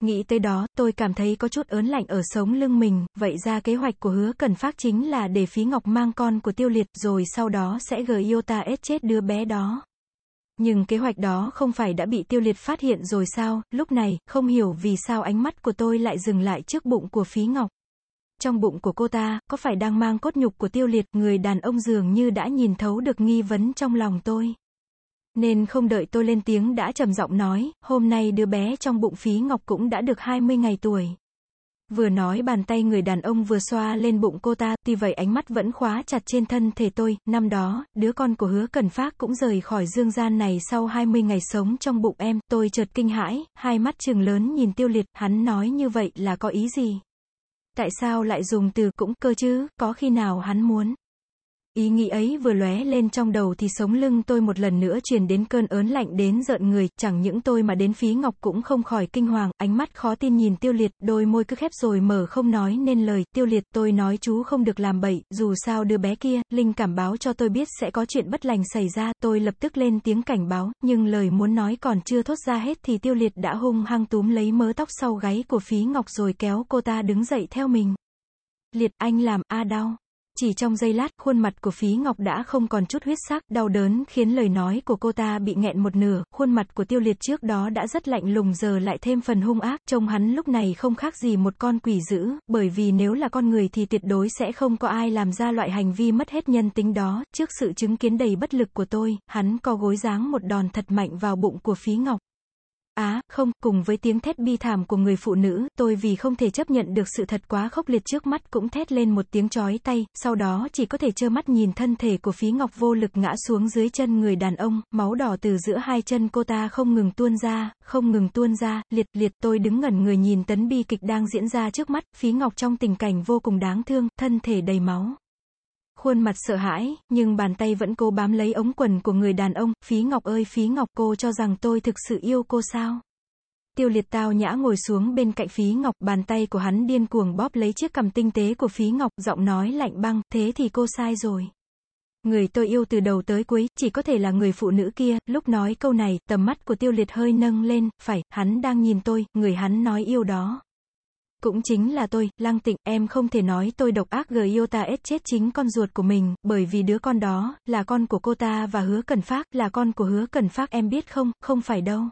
Nghĩ tới đó, tôi cảm thấy có chút ớn lạnh ở sống lưng mình, vậy ra kế hoạch của hứa cần phát chính là để phí ngọc mang con của tiêu liệt, rồi sau đó sẽ gửi Iota S chết đứa bé đó. Nhưng kế hoạch đó không phải đã bị tiêu liệt phát hiện rồi sao, lúc này, không hiểu vì sao ánh mắt của tôi lại dừng lại trước bụng của phí ngọc. Trong bụng của cô ta, có phải đang mang cốt nhục của tiêu liệt, người đàn ông dường như đã nhìn thấu được nghi vấn trong lòng tôi. Nên không đợi tôi lên tiếng đã trầm giọng nói, hôm nay đứa bé trong bụng phí ngọc cũng đã được 20 ngày tuổi. Vừa nói bàn tay người đàn ông vừa xoa lên bụng cô ta, tuy vậy ánh mắt vẫn khóa chặt trên thân thể tôi, năm đó, đứa con của hứa cần phát cũng rời khỏi dương gian này sau 20 ngày sống trong bụng em, tôi chợt kinh hãi, hai mắt trừng lớn nhìn tiêu liệt, hắn nói như vậy là có ý gì? Tại sao lại dùng từ cũng cơ chứ, có khi nào hắn muốn? Ý nghĩ ấy vừa lóe lên trong đầu thì sống lưng tôi một lần nữa truyền đến cơn ớn lạnh đến giận người, chẳng những tôi mà đến phí ngọc cũng không khỏi kinh hoàng, ánh mắt khó tin nhìn tiêu liệt, đôi môi cứ khép rồi mở không nói nên lời, tiêu liệt tôi nói chú không được làm bậy, dù sao đứa bé kia, Linh cảm báo cho tôi biết sẽ có chuyện bất lành xảy ra, tôi lập tức lên tiếng cảnh báo, nhưng lời muốn nói còn chưa thốt ra hết thì tiêu liệt đã hung hăng túm lấy mớ tóc sau gáy của phí ngọc rồi kéo cô ta đứng dậy theo mình. Liệt anh làm a đau. Chỉ trong giây lát, khuôn mặt của Phí Ngọc đã không còn chút huyết sắc, đau đớn khiến lời nói của cô ta bị nghẹn một nửa, khuôn mặt của Tiêu Liệt trước đó đã rất lạnh lùng giờ lại thêm phần hung ác, trông hắn lúc này không khác gì một con quỷ dữ, bởi vì nếu là con người thì tuyệt đối sẽ không có ai làm ra loại hành vi mất hết nhân tính đó, trước sự chứng kiến đầy bất lực của tôi, hắn co gối giáng một đòn thật mạnh vào bụng của Phí Ngọc. Á, không, cùng với tiếng thét bi thảm của người phụ nữ, tôi vì không thể chấp nhận được sự thật quá khốc liệt trước mắt cũng thét lên một tiếng chói tay, sau đó chỉ có thể trơ mắt nhìn thân thể của phí ngọc vô lực ngã xuống dưới chân người đàn ông, máu đỏ từ giữa hai chân cô ta không ngừng tuôn ra, không ngừng tuôn ra, liệt liệt tôi đứng ngẩn người nhìn tấn bi kịch đang diễn ra trước mắt, phí ngọc trong tình cảnh vô cùng đáng thương, thân thể đầy máu khuôn mặt sợ hãi, nhưng bàn tay vẫn cố bám lấy ống quần của người đàn ông, phí ngọc ơi phí ngọc cô cho rằng tôi thực sự yêu cô sao? Tiêu liệt tao nhã ngồi xuống bên cạnh phí ngọc, bàn tay của hắn điên cuồng bóp lấy chiếc cằm tinh tế của phí ngọc, giọng nói lạnh băng, thế thì cô sai rồi. Người tôi yêu từ đầu tới cuối, chỉ có thể là người phụ nữ kia, lúc nói câu này, tầm mắt của tiêu liệt hơi nâng lên, phải, hắn đang nhìn tôi, người hắn nói yêu đó. Cũng chính là tôi, Lăng Tịnh, em không thể nói tôi độc ác gờ Iota S chết chính con ruột của mình, bởi vì đứa con đó, là con của cô ta và hứa cần phát, là con của hứa cần phát em biết không, không phải đâu.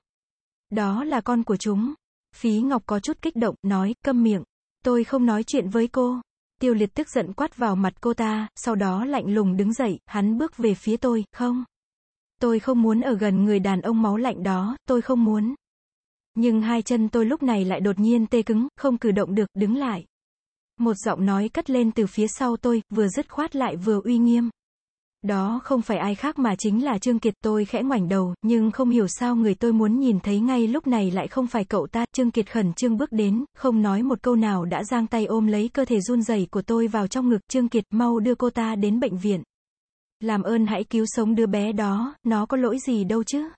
Đó là con của chúng. Phí Ngọc có chút kích động, nói, câm miệng. Tôi không nói chuyện với cô. Tiêu liệt tức giận quát vào mặt cô ta, sau đó lạnh lùng đứng dậy, hắn bước về phía tôi, không. Tôi không muốn ở gần người đàn ông máu lạnh đó, tôi không muốn. Nhưng hai chân tôi lúc này lại đột nhiên tê cứng, không cử động được, đứng lại. Một giọng nói cất lên từ phía sau tôi, vừa dứt khoát lại vừa uy nghiêm. Đó không phải ai khác mà chính là Trương Kiệt tôi khẽ ngoảnh đầu, nhưng không hiểu sao người tôi muốn nhìn thấy ngay lúc này lại không phải cậu ta. Trương Kiệt khẩn trương bước đến, không nói một câu nào đã giang tay ôm lấy cơ thể run rẩy của tôi vào trong ngực. Trương Kiệt mau đưa cô ta đến bệnh viện. Làm ơn hãy cứu sống đứa bé đó, nó có lỗi gì đâu chứ.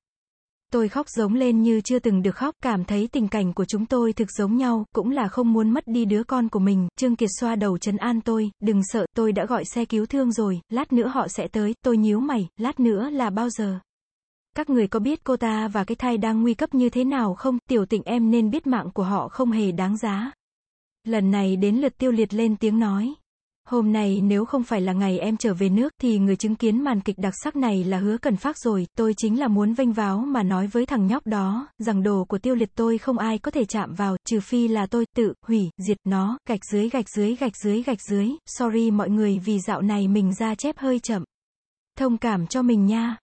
Tôi khóc giống lên như chưa từng được khóc, cảm thấy tình cảnh của chúng tôi thực giống nhau, cũng là không muốn mất đi đứa con của mình. Trương Kiệt xoa đầu trấn an tôi, đừng sợ, tôi đã gọi xe cứu thương rồi, lát nữa họ sẽ tới, tôi nhíu mày, lát nữa là bao giờ? Các người có biết cô ta và cái thai đang nguy cấp như thế nào không? Tiểu tịnh em nên biết mạng của họ không hề đáng giá. Lần này đến lượt tiêu liệt lên tiếng nói. Hôm nay nếu không phải là ngày em trở về nước thì người chứng kiến màn kịch đặc sắc này là hứa cần phát rồi, tôi chính là muốn vênh váo mà nói với thằng nhóc đó, rằng đồ của tiêu liệt tôi không ai có thể chạm vào, trừ phi là tôi tự, hủy, diệt nó, gạch dưới gạch dưới gạch dưới gạch dưới, sorry mọi người vì dạo này mình ra chép hơi chậm. Thông cảm cho mình nha.